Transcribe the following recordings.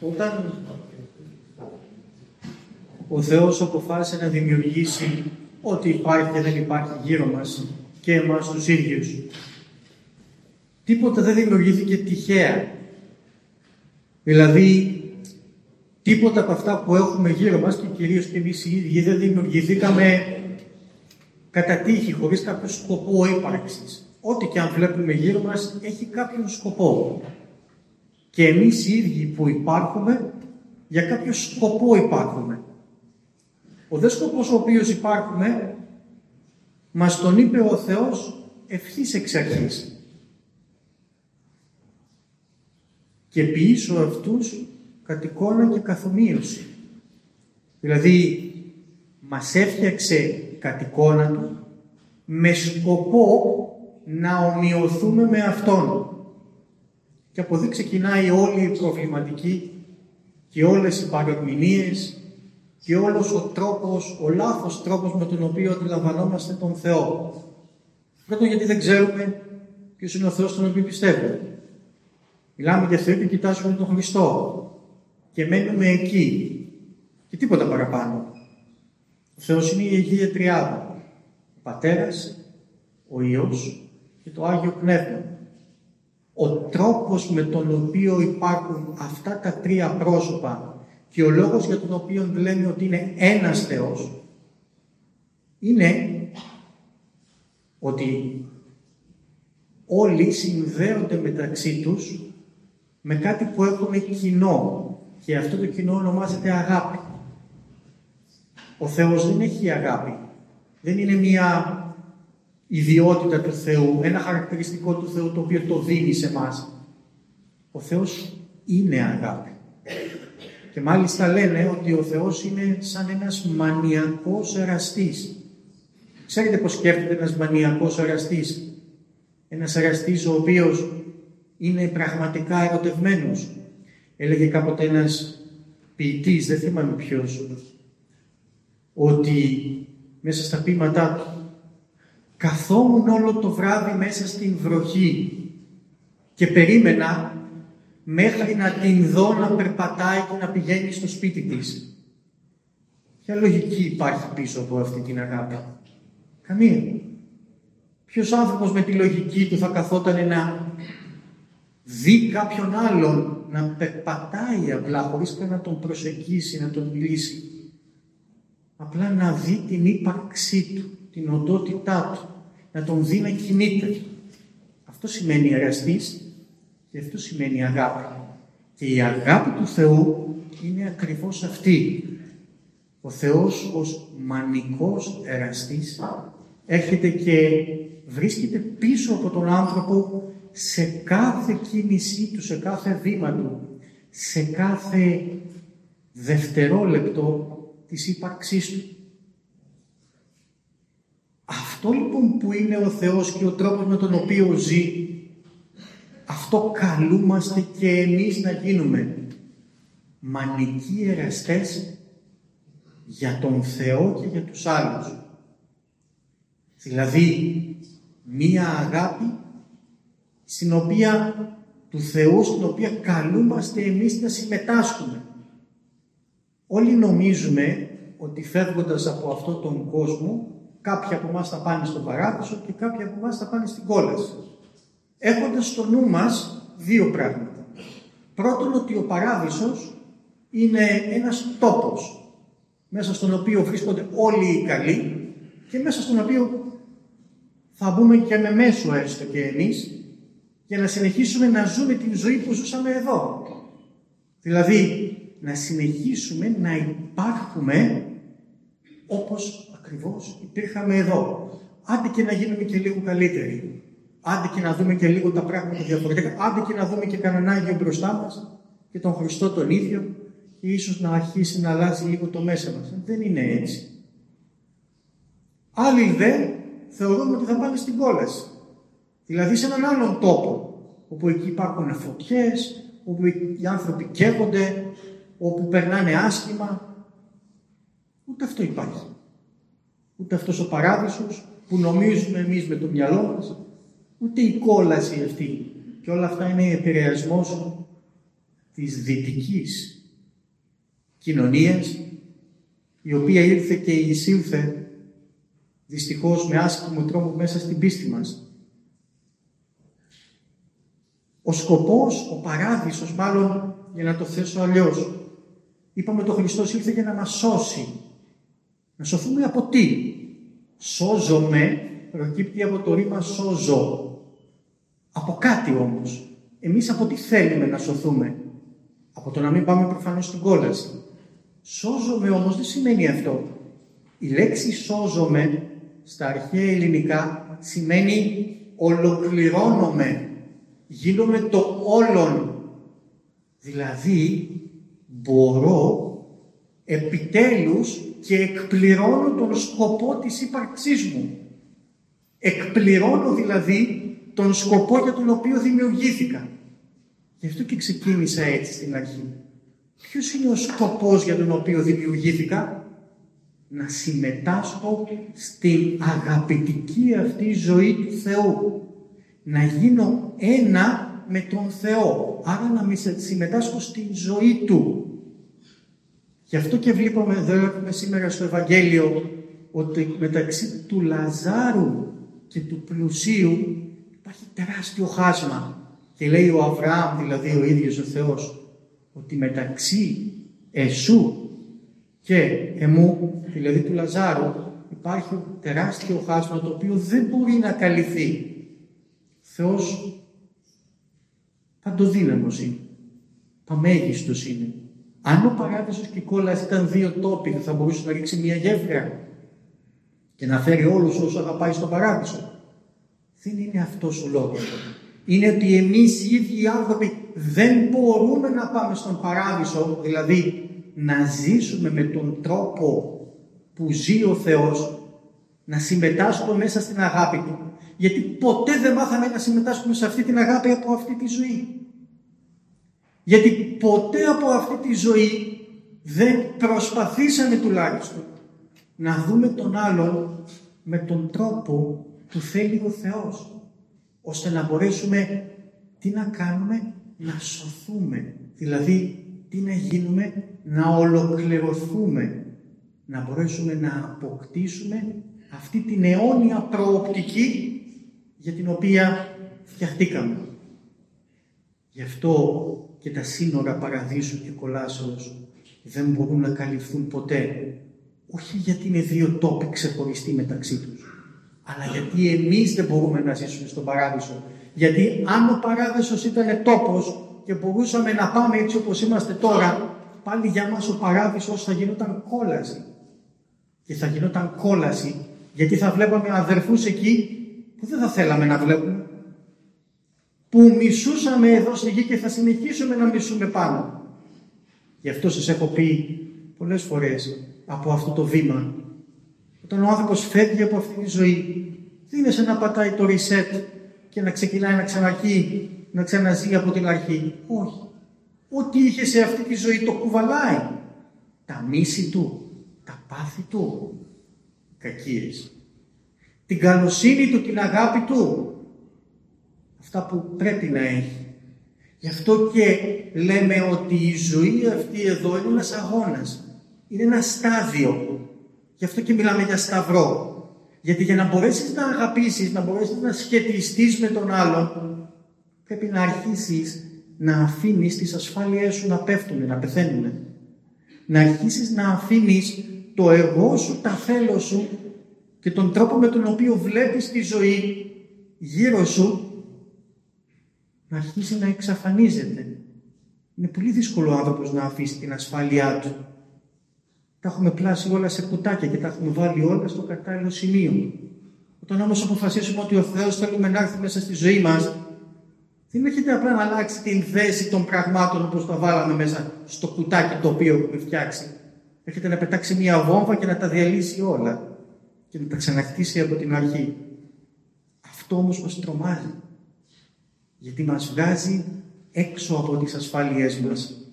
Όταν ο Θεός αποφάσισε να δημιουργήσει ό,τι υπάρχει και δεν υπάρχει γύρω μας και εμάς τους ίδιους. Τίποτα δεν δημιουργήθηκε τυχαία. Δηλαδή, τίποτα από αυτά που έχουμε γύρω μας και κυρίως και εμείς οι ίδιοι δεν δημιουργηθήκαμε κατά τύχη, χωρίς κάποιο σκοπό ύπαρξης. Ό,τι και αν βλέπουμε γύρω μας έχει κάποιον σκοπό. Και εμείς οι ίδιοι που υπάρχουμε, για κάποιο σκοπό υπάρχουμε. Ο δε σκοπός ο οποίος υπάρχουμε, μας τον είπε ο Θεός ευθύς εξ αρχής. Και ποιήσω αυτούς κατ' εικόνα και καθομοίωση. Δηλαδή, μας έφτιαξε κατ' εικόνα Του με σκοπό να ομοιωθούμε με Αυτόν. Και από εδώ ξεκινάει όλη η προβληματική και όλες οι παρομηνίες και όλος ο τρόπος, ο λάθος τρόπος με τον οποίο αντιλαμβανόμαστε τον Θεό. Πρώτον γιατί δεν ξέρουμε ποιος είναι ο Θεός τον οποίο πιστεύουμε. Μιλάμε για Θεό και κοιτάζουμε τον Χριστό και μένουμε εκεί και τίποτα παραπάνω. Ο Θεός είναι η Αγία Τριάδα. Ο Πατέρας, ο Υιός και το Άγιο Πνεύμα. Ο τρόπος με τον οποίο υπάρχουν αυτά τα τρία πρόσωπα και ο λόγος για τον οποίο λέμε ότι είναι ένας Θεός είναι ότι όλοι συνδέονται μεταξύ τους με κάτι που έχουν κοινό και αυτό το κοινό ονομάζεται αγάπη. Ο Θεός δεν έχει αγάπη. Δεν είναι μια ιδιότητα του Θεού, ένα χαρακτηριστικό του Θεού το οποίο το δίνει σε μας. Ο Θεός είναι αγάπη. Και μάλιστα λένε ότι ο Θεός είναι σαν ένας μανιακός εραστής. Ξέρετε πώς σκέφτεται ένας μανιακός εραστής; Ένας εραστής ο οποίος είναι πραγματικά ερωτευμένος. Έλεγε κάποτε ένας ποιητής, δεν θυμάμαι ποιος, ότι μέσα στα ποίηματά του καθόμουν όλο το βράδυ μέσα στην βροχή και περίμενα μέχρι να την δω να περπατάει και να πηγαίνει στο σπίτι της. Ποια λογική υπάρχει πίσω από αυτή την αγάπη; Καμία. Ποιος άνθρωπος με τη λογική του θα καθόταν να δει κάποιον άλλον να περπατάει απλά χωρίς καν να τον προσεγγίσει, να τον μιλήσει. Απλά να δει την ύπαρξή του, την οντότητά του, να τον δει να κινείται. Αυτό σημαίνει εραστής και αυτό σημαίνει αγάπη. Και η αγάπη του Θεού είναι ακριβώς αυτή. Ο Θεός ως μανικός εραστής έρχεται και βρίσκεται πίσω από τον άνθρωπο σε κάθε κίνησή του, σε κάθε βήμα του, σε κάθε δευτερόλεπτο της ύπαρξής του. Αυτό λοιπόν που είναι ο Θεός και ο τρόπος με τον οποίο ζει, αυτό καλούμαστε και εμείς να γίνουμε μανικοί εραστές για τον Θεό και για τους άλλους. Δηλαδή, μία αγάπη στην οποία του Θεού, στην οποία καλούμαστε εμείς να συμμετάσχουμε. Όλοι νομίζουμε ότι φεύγοντας από αυτόν τον κόσμο, κάποιοι από εμάς θα πάνε στον παράδεισο και κάποιοι από εμάς θα πάνε στην κόλαση. Έχοντας στο νου μας δύο πράγματα. Πρώτον ότι ο παράδεισος είναι ένας τόπος μέσα στον οποίο βρίσκονται όλοι οι καλοί και μέσα στον οποίο θα μπούμε και με μέσο έστω και εμείς για να συνεχίσουμε να ζούμε την ζωή που ζούσαμε εδώ. Δηλαδή, να συνεχίσουμε να υπάρχουμε όπως ακριβώς υπήρχαμε εδώ. Άντε και να γίνουμε και λίγο καλύτεροι. Άντε και να δούμε και λίγο τα πράγματα διαφορετικά. Άντε και να δούμε και κανέναν Άγιο μπροστά μας και τον Χριστό τον ίδιο και ίσως να αρχίσει να αλλάζει λίγο το μέσα μας. Δεν είναι έτσι. Άλλοι δε θεωρούν ότι θα πάνε στην κόλαση. Δηλαδή σε έναν άλλον τόπο, όπου εκεί υπάρχουν φωτιές, όπου οι άνθρωποι καίγονται, όπου περνάνε άσχημα. Ούτε αυτό υπάρχει. Ούτε αυτός ο παράδεισος που νομίζουμε εμείς με το μυαλό μας, ούτε η κόλαση αυτή. Και όλα αυτά είναι επηρεασμός της δυτικής κοινωνίας, η οποία ήρθε και εισήλθε δυστυχώς με άσχημο τρόπο μέσα στην πίστη μας. Ο σκοπός, ο παράδεισος μάλλον, για να το θέσω αλλιώς, είπαμε το Χριστός ήρθε για να μας σώσει. Να σωθούμε από τι; Σώζομαι, προκύπτει από το ρήμα σώζω. Από κάτι όμως. Εμείς από τι θέλουμε να σωθούμε; Από το να μην πάμε προφανώς στην κόλαση. Σώζομαι όμως δεν σημαίνει αυτό. Η λέξη σώζομαι στα αρχαία ελληνικά σημαίνει ολοκληρώνομαι. Γίνομαι το όλον. Δηλαδή μπορώ επιτέλους και εκπληρώνω τον σκοπό της ύπαρξής μου. Εκπληρώνω δηλαδή τον σκοπό για τον οποίο δημιουργήθηκα. Γι' αυτό και ξεκίνησα έτσι στην αρχή. Ποιος είναι ο σκοπός για τον οποίο δημιουργήθηκα; Να συμμετάσχω στην αγαπητική αυτή ζωή του Θεού. Να γίνω ένα με τον Θεό. Άρα να συμμετάσχω στην ζωή Του. Γι' αυτό και βλέπουμε εδώ σήμερα στο Ευαγγέλιο ότι μεταξύ του Λαζάρου και του πλουσίου υπάρχει τεράστιο χάσμα. Και λέει ο Αβραάμ, δηλαδή ο ίδιος ο Θεός, ότι μεταξύ εσού και εμού, δηλαδή του Λαζάρου, υπάρχει τεράστιο χάσμα το οποίο δεν μπορεί να καλυφθεί. Θεός παντοδύναμος είναι. Παμέγιστος είναι. Αν ο παράδεισος και η κόλαση ήταν δύο τόποι, θα μπορούσε να ρίξει μια γέφυρα και να φέρει όλους όσους αγαπάει στον παράδεισο. Δεν είναι αυτός ο λόγος. Είναι ότι εμείς οι ίδιοι οι άνθρωποι δεν μπορούμε να πάμε στον παράδεισο, δηλαδή να ζήσουμε με τον τρόπο που ζει ο Θεός, να συμμετάσχουμε μέσα στην αγάπη Του, γιατί ποτέ δεν μάθαμε να συμμετάσχουμε σε αυτή την αγάπη από αυτή τη ζωή. Γιατί ποτέ από αυτή τη ζωή δεν προσπαθήσαμε τουλάχιστον να δούμε τον άλλον με τον τρόπο που θέλει ο Θεός, ώστε να μπορέσουμε τι να κάνουμε, να σωθούμε, δηλαδή τι να γίνουμε, να ολοκληρωθούμε, να μπορέσουμε να αποκτήσουμε αυτή την αιώνια προοπτική για την οποία φτιαχτήκαμε. Γι' αυτό και τα σύνορα παραδείσου και κολάσεως δεν μπορούν να καλυφθούν ποτέ. Όχι γιατί είναι δύο τόποι ξεχωριστοί μεταξύ τους, αλλά γιατί εμείς δεν μπορούμε να ζήσουμε στον παράδεισο. Γιατί αν ο παράδεισος ήταν τόπος και μπορούσαμε να πάμε έτσι όπως είμαστε τώρα, πάλι για μας ο παράδεισος θα γινόταν κόλαση. Και θα γινόταν κόλαση γιατί θα βλέπαμε αδερφούς εκεί που δεν θα θέλαμε να βλέπουμε που μισούσαμε εδώ στη γη και θα συνεχίσουμε να μισούμε πάνω. Γι' αυτό σας έχω πει πολλές φορές από αυτό το βήμα. Όταν ο άνθρωπος φεύγει από αυτή τη ζωή, δεν είναι σαν να πατάει το reset και να ξεκινάει να ξαναρχεί, να ξαναζεί από την αρχή. Όχι. Ό,τι είχε σε αυτή τη ζωή το κουβαλάει. Τα μίση του, τα πάθη του, κακίες. Την καλοσύνη του, την αγάπη του, αυτά που πρέπει να έχει. Γι' αυτό και λέμε ότι η ζωή αυτή εδώ είναι ένας αγώνας. Είναι ένα στάδιο. Γι' αυτό και μιλάμε για σταυρό. Γιατί για να μπορέσεις να αγαπήσεις, να μπορέσεις να σχετιστείς με τον άλλον, πρέπει να αρχίσεις να αφήνεις τις ασφάλειές σου να πέφτουν, να πεθαίνουν. Να αρχίσεις να αφήνεις το εγώ σου, τα θέλω σου και τον τρόπο με τον οποίο βλέπεις τη ζωή γύρω σου να αρχίσει να εξαφανίζεται. Είναι πολύ δύσκολο ο άνθρωπος να αφήσει την ασφάλειά του. Τα έχουμε πλάσει όλα σε κουτάκια και τα έχουμε βάλει όλα στο κατάλληλο σημείο. Όταν όμως αποφασίσουμε ότι ο Θεός θέλει να έρθει μέσα στη ζωή μας, δεν έχετε απλά να αλλάξει την θέση των πραγμάτων όπως τα βάλαμε μέσα στο κουτάκι το οποίο έχουμε φτιάξει. Έχετε να πετάξει μια βόμβα και να τα διαλύσει όλα και να τα ξαναχτίσει από την αρχή. Αυτό όμως μας τρομάζει γιατί μας βγάζει έξω από τις ασφάλειές μας.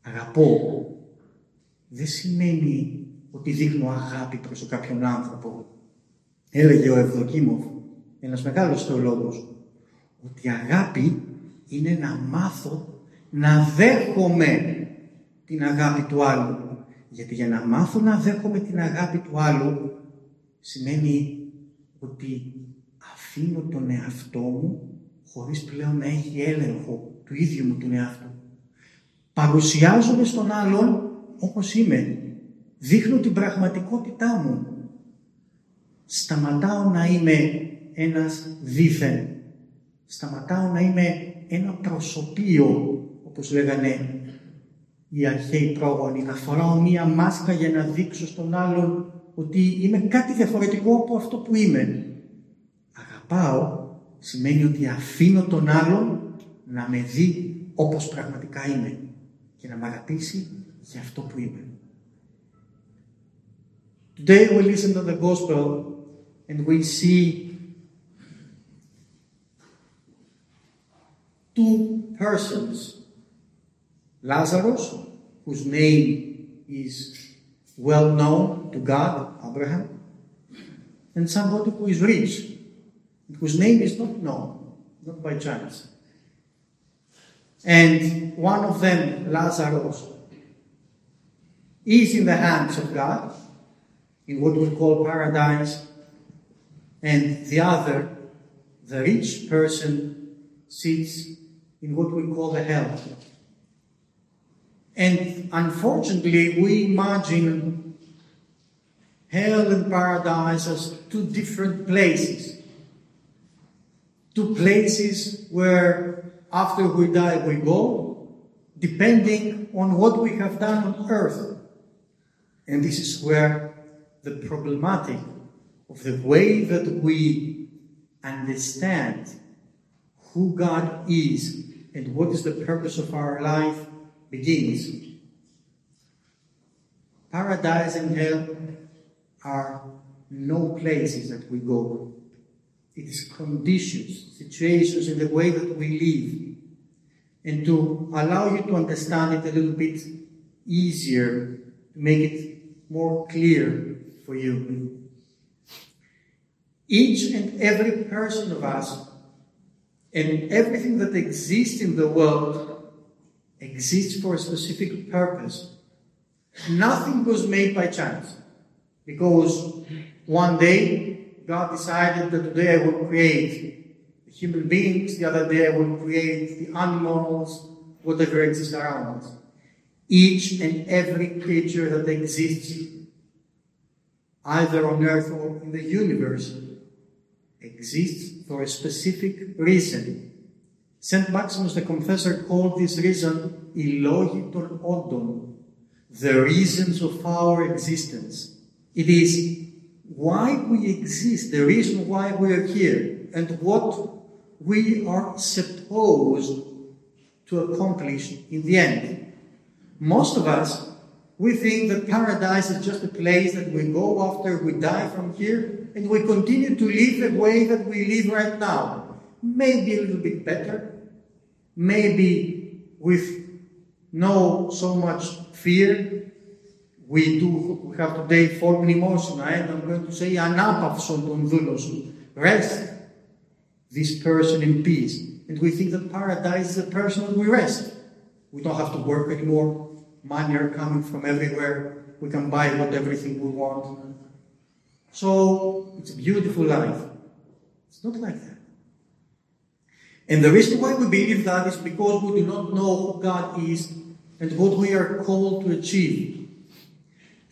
Αγαπώ δεν σημαίνει ότι δείχνω αγάπη προς κάποιον άνθρωπο. Έλεγε ο Ευδοκίμοφ, ένας μεγάλος θεολόγος, ότι αγάπη είναι να μάθω να δέχομαι την αγάπη του άλλου. Γιατί για να μάθω να δέχομαι την αγάπη του άλλου σημαίνει ότι αφήνω τον εαυτό μου χωρίς πλέον να έχει έλεγχο του ίδιου μου τον εαυτό. Παρουσιάζομαι στον άλλον όπως είμαι. Δείχνω την πραγματικότητά μου. Σταματάω να είμαι ένας δίθεν. Σταματάω να είμαι ένα προσωπείο, όπως λέγανε οι αρχαίοι πρόγονοι, να φοράω μία μάσκα για να δείξω στον άλλον ότι είμαι κάτι διαφορετικό από αυτό που είμαι. Αγαπάω σημαίνει ότι αφήνω τον άλλον να με δει όπως πραγματικά είμαι και να με αγαπήσει για αυτό που είμαι. Today we listen to the gospel and we see two persons. Lazarus, whose name is well known to God, Abraham, and somebody who is rich, whose name is not known, not by chance. And one of them, Lazarus, is in the hands of God, in what we call paradise, and the other, the rich person, sits in what we call the hell. And unfortunately, we imagine hell and paradise as two different places to places where after we die we go, depending on what we have done on earth. And this is where the problematic of the way that we understand who God is and what is the purpose of our life begins. Paradise and hell are no places that we go it is conditions, situations in the way that we live. And to allow you to understand it a little bit easier, to make it more clear for you. Each and every person of us and everything that exists in the world exists for a specific purpose. Nothing was made by chance because one day God decided that today I will create the human beings, the other day I will create the animals, whatever exists around us. Each and every creature that exists, either on earth or in the universe, exists for a specific reason. St. Maximus the Confessor called this reason illogiton odon, the reasons of our existence. It is why we exist, the reason why we are here, and what we are supposed to accomplish in the end. Most of us, we think that paradise is just a place that we go after we die from here, and we continue to live the way that we live right now. Maybe a little bit better, maybe with no so much fear, we do we have today four emotion, and eh, I'm going to say anapavson ton doulos. Rest this person in peace. And we think that paradise is a person that we rest. We don't have to work anymore. Money are coming from everywhere. We can buy what everything we want. So it's a beautiful life. It's not like that. And the reason why we believe that is because we do not know who God is and what we are called to achieve.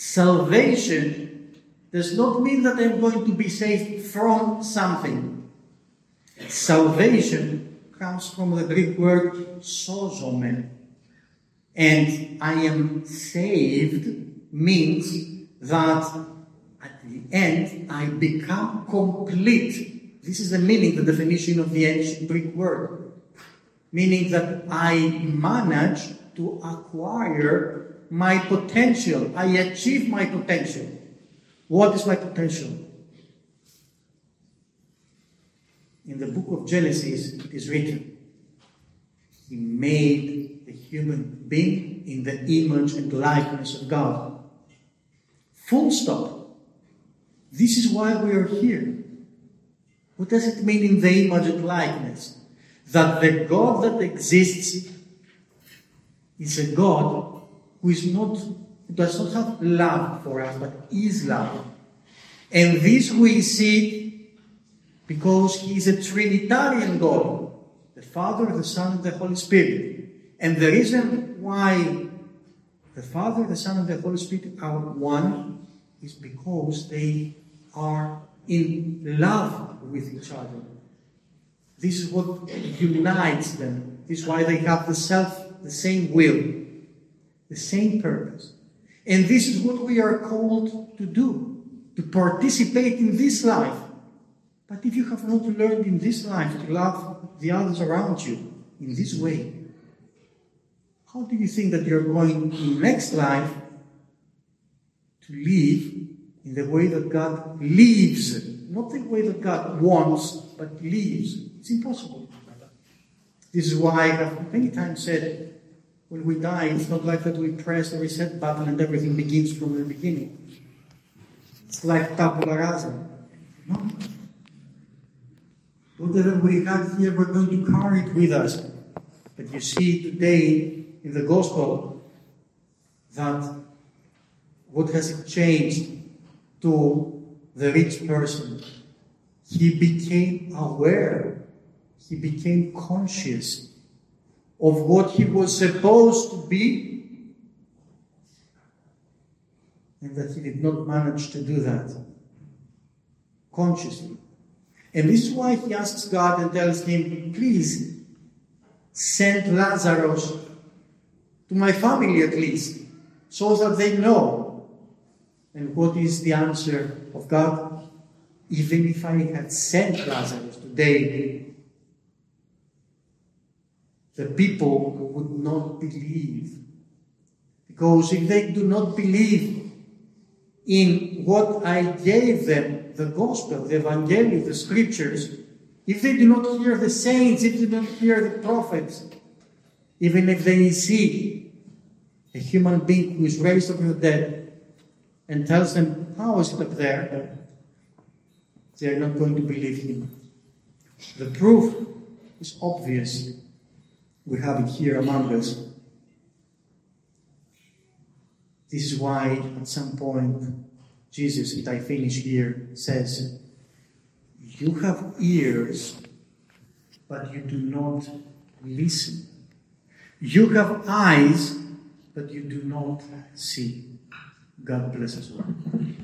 Salvation does not mean that I'm going to be saved from something. Salvation comes from the Greek word sozome. And I am saved means that at the end I become complete. This is the meaning, the definition of the ancient Greek word. Meaning that I manage to acquire my potential. I achieve my potential. What is my potential? In the book of Genesis, it is written, He made the human being in the image and likeness of God. Full stop. This is why we are here. What does it mean in the image and likeness? That the God that exists is a God who is not, does not have love for us, but is love. And this we see because he is a Trinitarian God, the Father, the Son, and the Holy Spirit. And the reason why the Father, the Son, and the Holy Spirit are one is because they are in love with each other. This is what unites them. This is why they have the self, the same will, the same purpose. And this is what we are called to do, to participate in this life. But if you have not learned in this life to love the others around you in this way, how do you think that you're going in next life to live in the way that God lives? Not the way that God wants, but lives. It's impossible. This is why I have many times said, when we die, it's not like that we press the reset button and everything begins from the beginning. It's like tabula rasa. No. Whatever we have here, we're going to carry it with us. But you see today in the gospel that what has changed to the rich person? He became aware, he became conscious of what he was supposed to be, and that he did not manage to do that consciously. And this is why he asks God and tells him, please send Lazarus to my family at least, so that they know. And what is the answer of God? Even if I had sent Lazarus today, the people would not believe. Because if they do not believe in what I gave them, the gospel, the evangelium, the scriptures, if they do not hear the saints, if they do not hear the prophets, even if they see a human being who is raised from the dead and tells them, How is it up there? They are not going to believe him. The proof is obvious. We have it here among us. This is why, at some point, Jesus, if I finish here, says, You have ears, but you do not listen. You have eyes, but you do not see. God bless us all.